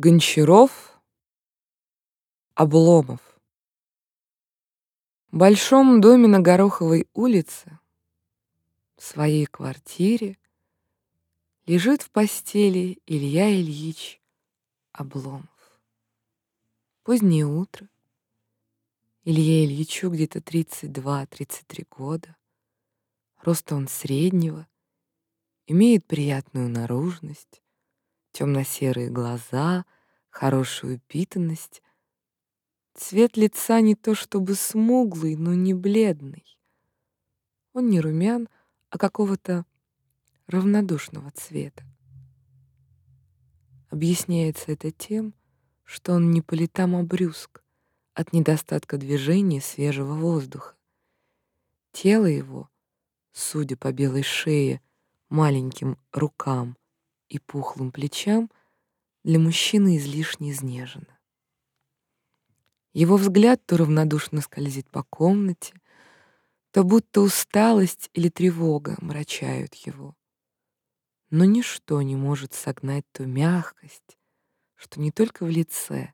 Гончаров, Обломов. В большом доме на Гороховой улице, в своей квартире, лежит в постели Илья Ильич Обломов. Позднее утро. Илье Ильичу где-то 32-33 года. Роста он среднего, имеет приятную наружность, темно-серые глаза, хорошую упитанность. Цвет лица не то чтобы смуглый, но не бледный. Он не румян, а какого-то равнодушного цвета. Объясняется это тем, что он не по летам обрюзг от недостатка движения свежего воздуха. Тело его, судя по белой шее, маленьким рукам и пухлым плечам для мужчины излишне изнежено. Его взгляд то равнодушно скользит по комнате, то будто усталость или тревога мрачают его. Но ничто не может согнать ту мягкость, что не только в лице,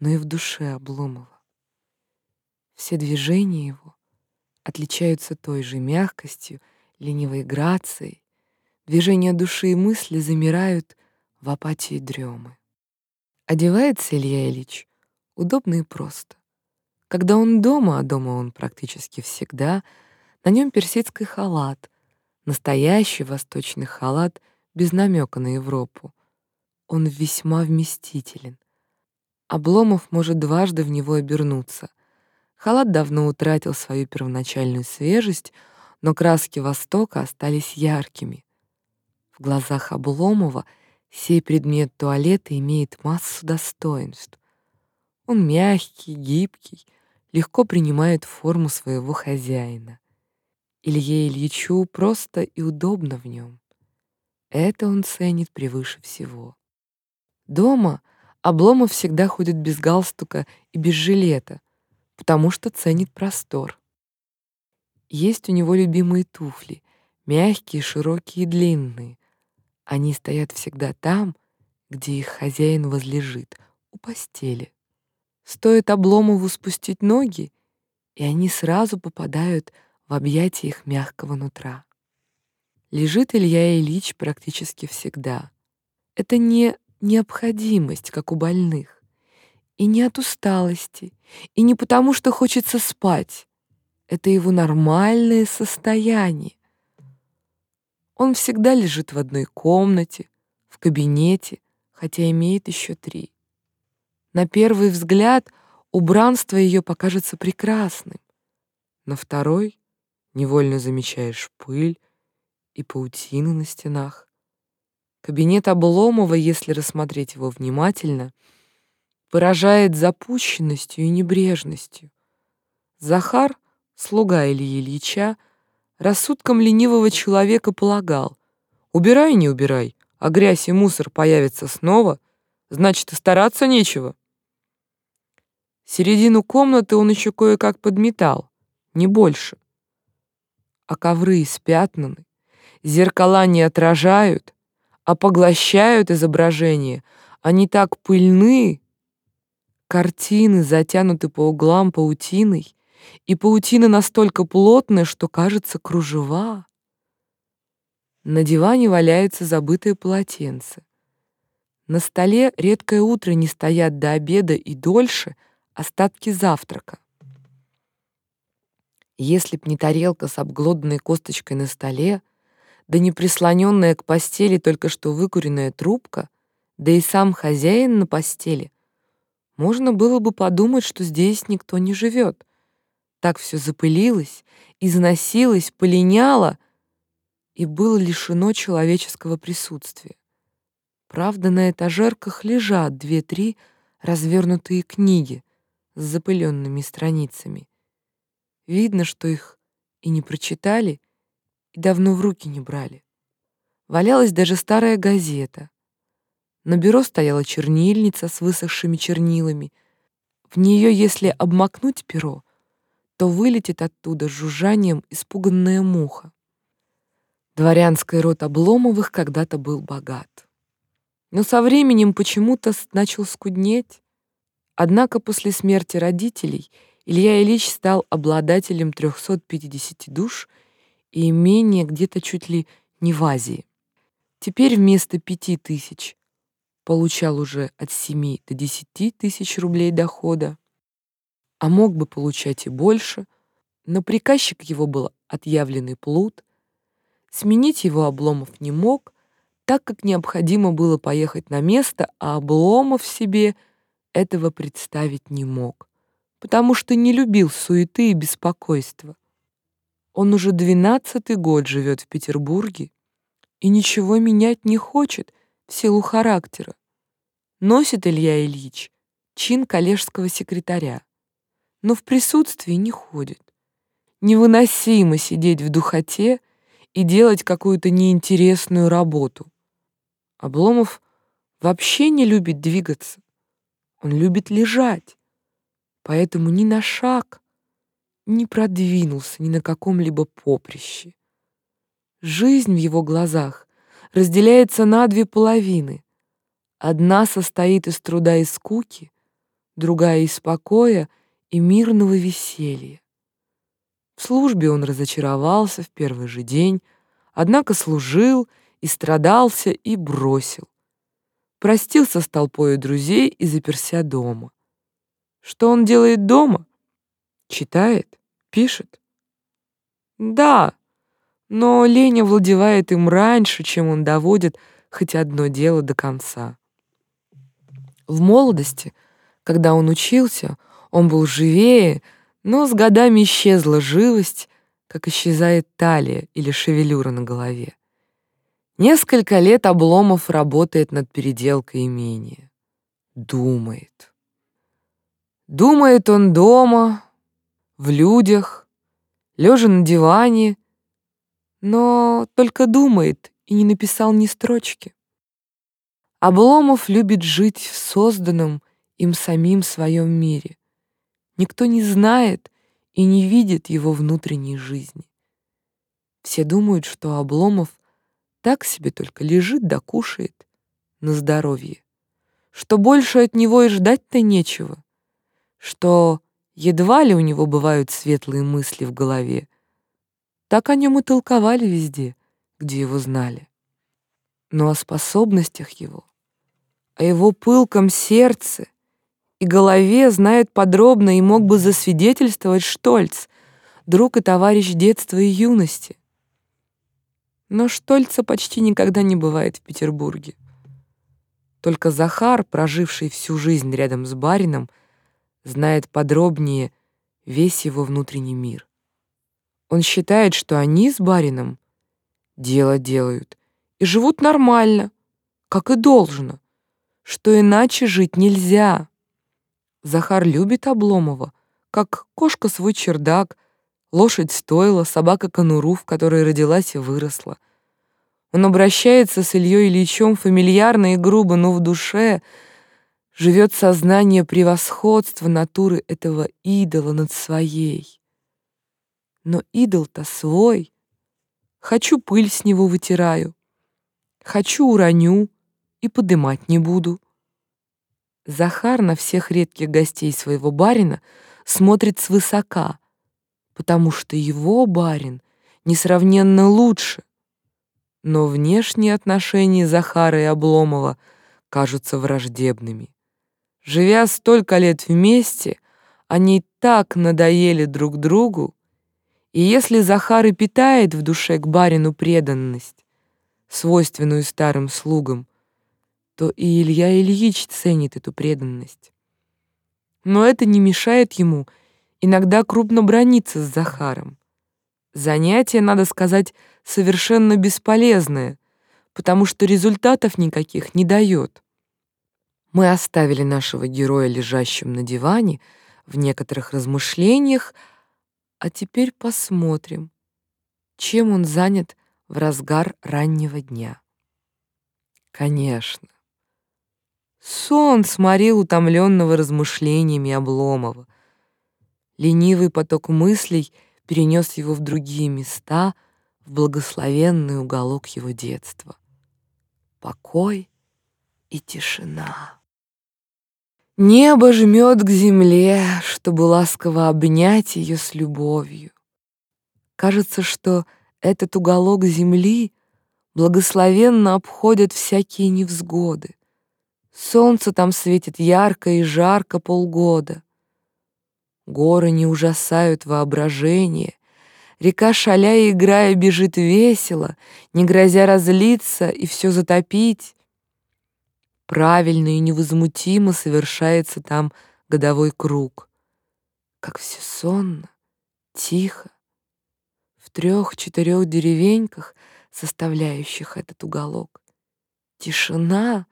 но и в душе Обломова. Все движения его отличаются той же мягкостью, ленивой грацией, Движения души и мысли замирают в апатии дремы. Одевается Илья Ильич удобно и просто. Когда он дома, а дома он практически всегда, на нем персидский халат, настоящий восточный халат без намека на Европу. Он весьма вместителен. Обломов может дважды в него обернуться. Халат давно утратил свою первоначальную свежесть, но краски Востока остались яркими. В глазах Обломова сей предмет туалета имеет массу достоинств. Он мягкий, гибкий, легко принимает форму своего хозяина. Илье Ильичу просто и удобно в нем. Это он ценит превыше всего. Дома Обломов всегда ходит без галстука и без жилета, потому что ценит простор. Есть у него любимые туфли, мягкие, широкие и длинные, они стоят всегда там, где их хозяин возлежит, у постели. Стоит Обломову спустить ноги, и они сразу попадают в объятия их мягкого нутра. Лежит Илья Ильич практически всегда. Это не необходимость, как у больных, и не от усталости, и не потому, что хочется спать. Это его нормальное состояние, он всегда лежит в одной комнате, в кабинете, хотя имеет еще три. На первый взгляд убранство ее покажется прекрасным. На второй невольно замечаешь пыль и паутины на стенах. Кабинет Обломова, если рассмотреть его внимательно, поражает запущенностью и небрежностью. Захар, слуга Ильи Ильича, Рассудком ленивого человека полагал, убирай, не убирай, а грязь и мусор появятся снова, значит, и стараться нечего. Середину комнаты он еще кое-как подметал, не больше. А ковры испятнаны, зеркала не отражают, а поглощают изображение. Они так пыльны, картины затянуты по углам паутиной, и паутина настолько плотная, что кажется кружева. На диване валяются забытые полотенца. На столе редкое утро не стоят до обеда и дольше остатки завтрака. Если б не тарелка с обглоданной косточкой на столе, да не прислоненная к постели только что выкуренная трубка, да и сам хозяин на постели, можно было бы подумать, что здесь никто не живет — так все запылилось, износилось, полиняло и было лишено человеческого присутствия. Правда, на этажерках лежат две-три развернутые книги с запыленными страницами. Видно, что их и не прочитали, и давно в руки не брали. Валялась даже старая газета. На бюро стояла чернильница с высохшими чернилами. В нее, если обмакнуть перо, то вылетит оттуда с жужжанием испуганная муха. Дворянский род Обломовых когда-то был богат. но со временем почему-то начал скуднеть. Однако после смерти родителей Илья Ильич стал обладателем 350 душ и имения где-то чуть ли не в Азии. Теперь вместо пяти тысяч получал уже от семи до десяти тысяч рублей дохода, а мог бы получать и больше, но приказчик его был отъявленный плут, сменить его Обломов не мог, так как необходимо было поехать на место, а Обломов себе этого представить не мог, потому что не любил суеты и беспокойства. Он уже двенадцатый год живет в Петербурге и ничего менять не хочет в силу характера. Носит Илья Ильич чин коллежского секретаря, но в присутствии не ходит. Невыносимо сидеть в духоте и делать какую-то неинтересную работу. Обломов вообще не любит двигаться. Он любит лежать. Поэтому ни на шаг не продвинулся ни на каком-либо поприще. Жизнь в его глазах разделяется на две половины. Одна состоит из труда и скуки, другая — из покоя и мирного веселья. В службе он разочаровался в первый же день, однако служил и страдался и бросил. Простился с толпой друзей и заперся дома. Что он делает дома? Читает, пишет. Да, но лень овладевает им раньше, чем он доводит хоть одно дело до конца. В молодости, когда он учился, он был живее, но с годами исчезла живость, как исчезает талия или шевелюра на голове. Несколько лет Обломов работает над переделкой имения. Думает. Думает он дома, в людях, лежа на диване, но только думает и не написал ни строчки. Обломов любит жить в созданном им самим своем мире. Никто не знает и не видит его внутренней жизни. Все думают, что Обломов так себе только лежит да кушает на здоровье, что больше от него и ждать-то нечего, что едва ли у него бывают светлые мысли в голове, так о нем и толковали везде, где его знали. Но о способностях его, о его пылком сердце и голове знает подробно и мог бы засвидетельствовать Штольц, друг и товарищ детства и юности. Но Штольца почти никогда не бывает в Петербурге. Только Захар, проживший всю жизнь рядом с барином, знает подробнее весь его внутренний мир. Он считает, что они с барином дело делают и живут нормально, как и должно, что иначе жить нельзя. Захар любит Обломова, как кошка свой чердак, лошадь стойла, собака конуру, в которой родилась и выросла. Он обращается с Ильей Ильичем фамильярно и грубо, но в душе живет сознание превосходства натуры этого идола над своей. Но идол-то свой. Хочу пыль с него вытираю. Хочу уроню и подымать не буду. Захар на всех редких гостей своего барина смотрит свысока, потому что его барин несравненно лучше. Но внешние отношения Захара и Обломова кажутся враждебными. Живя столько лет вместе, они так надоели друг другу, и если Захар и питает в душе к барину преданность, свойственную старым слугам, то и Илья Ильич ценит эту преданность. Но это не мешает ему иногда крупно брониться с Захаром. Занятие, надо сказать, совершенно бесполезное, потому что результатов никаких не дает. Мы оставили нашего героя лежащим на диване в некоторых размышлениях, а теперь посмотрим, чем он занят в разгар раннего дня. Конечно. Сон сморил утомленного размышлениями Обломова. Ленивый поток мыслей перенес его в другие места, в благословенный уголок его детства. Покой и тишина. Небо жмет к земле, чтобы ласково обнять ее с любовью. Кажется, что этот уголок земли благословенно обходят всякие невзгоды. Солнце там светит ярко и жарко полгода. Горы не ужасают воображение, Река, шаля и играя, бежит весело, Не грозя разлиться и все затопить. Правильно и невозмутимо совершается там годовой круг. Как все сонно, тихо. В трех-четырех деревеньках, составляющих этот уголок, тишина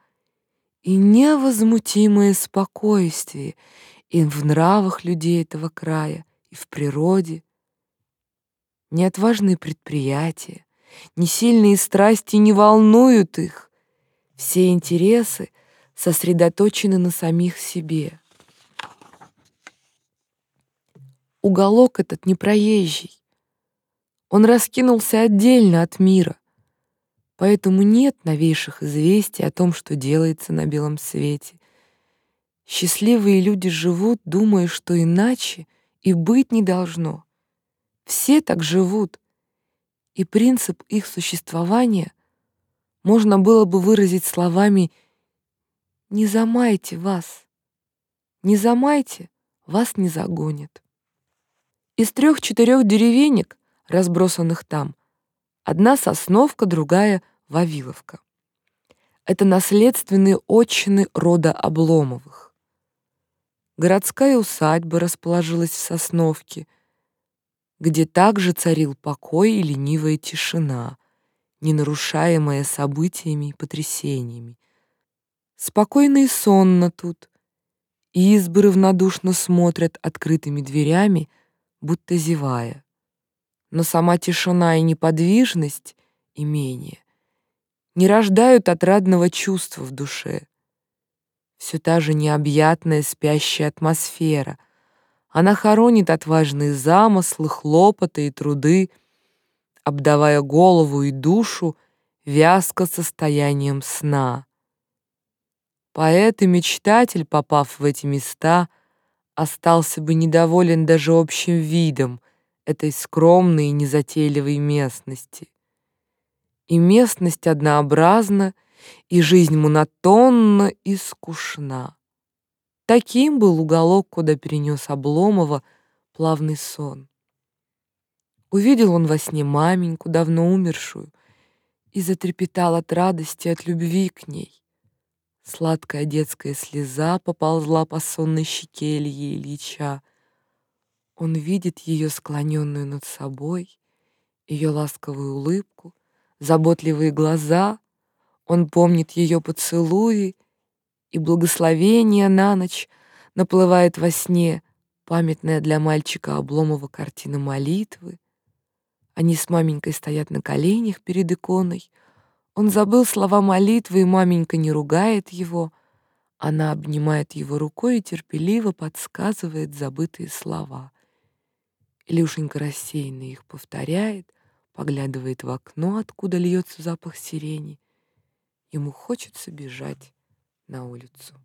и невозмутимое спокойствие и в нравах людей этого края, и в природе. Ни отважные предприятия, ни сильные страсти не волнуют их. Все интересы сосредоточены на самих себе. Уголок этот не проезжий. Он раскинулся отдельно от мира. Поэтому нет новейших известий о том, что делается на белом свете. Счастливые люди живут, думая, что иначе и быть не должно. Все так живут, и принцип их существования можно было бы выразить словами «Не замайте вас, не замайте, вас не загонят». Из трех-четырех деревенек, разбросанных там, одна Сосновка, другая — Вавиловка. Это наследственные отчины рода Обломовых. Городская усадьба расположилась в Сосновке, где также царил покой и ленивая тишина, не нарушаемая событиями и потрясениями. Спокойно и сонно тут. Избы равнодушно смотрят открытыми дверями, будто зевая. Но сама тишина и неподвижность имения не рождают отрадного чувства в душе. Все та же необъятная спящая атмосфера. Она хоронит отважные замыслы, хлопоты и труды — обдавая голову и душу вязко состоянием сна. Поэт и мечтатель, попав в эти места, остался бы недоволен даже общим видом этой скромной и незатейливой местности. И местность однообразна, и жизнь монотонна и скучна. Таким был уголок, куда перенес Обломова плавный сон. Увидел он во сне маменьку, давно умершую, и затрепетал от радости, от любви к ней. Сладкая детская слеза поползла по сонной щеке Ильи Ильича. Он видит ее склоненную над собой, ее ласковую улыбку, заботливые глаза, он помнит ее поцелуи, и благословение на ночь наплывает во сне, памятная для мальчика Обломова картина молитвы, они с маменькой стоят на коленях перед иконой. Он забыл слова молитвы, и маменька не ругает его. Она обнимает его рукой и терпеливо подсказывает забытые слова. Илюшенька рассеянно их повторяет, поглядывает в окно, откуда льется запах сирени. Ему хочется бежать на улицу.